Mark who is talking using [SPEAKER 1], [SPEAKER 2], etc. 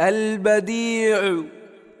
[SPEAKER 1] البديع.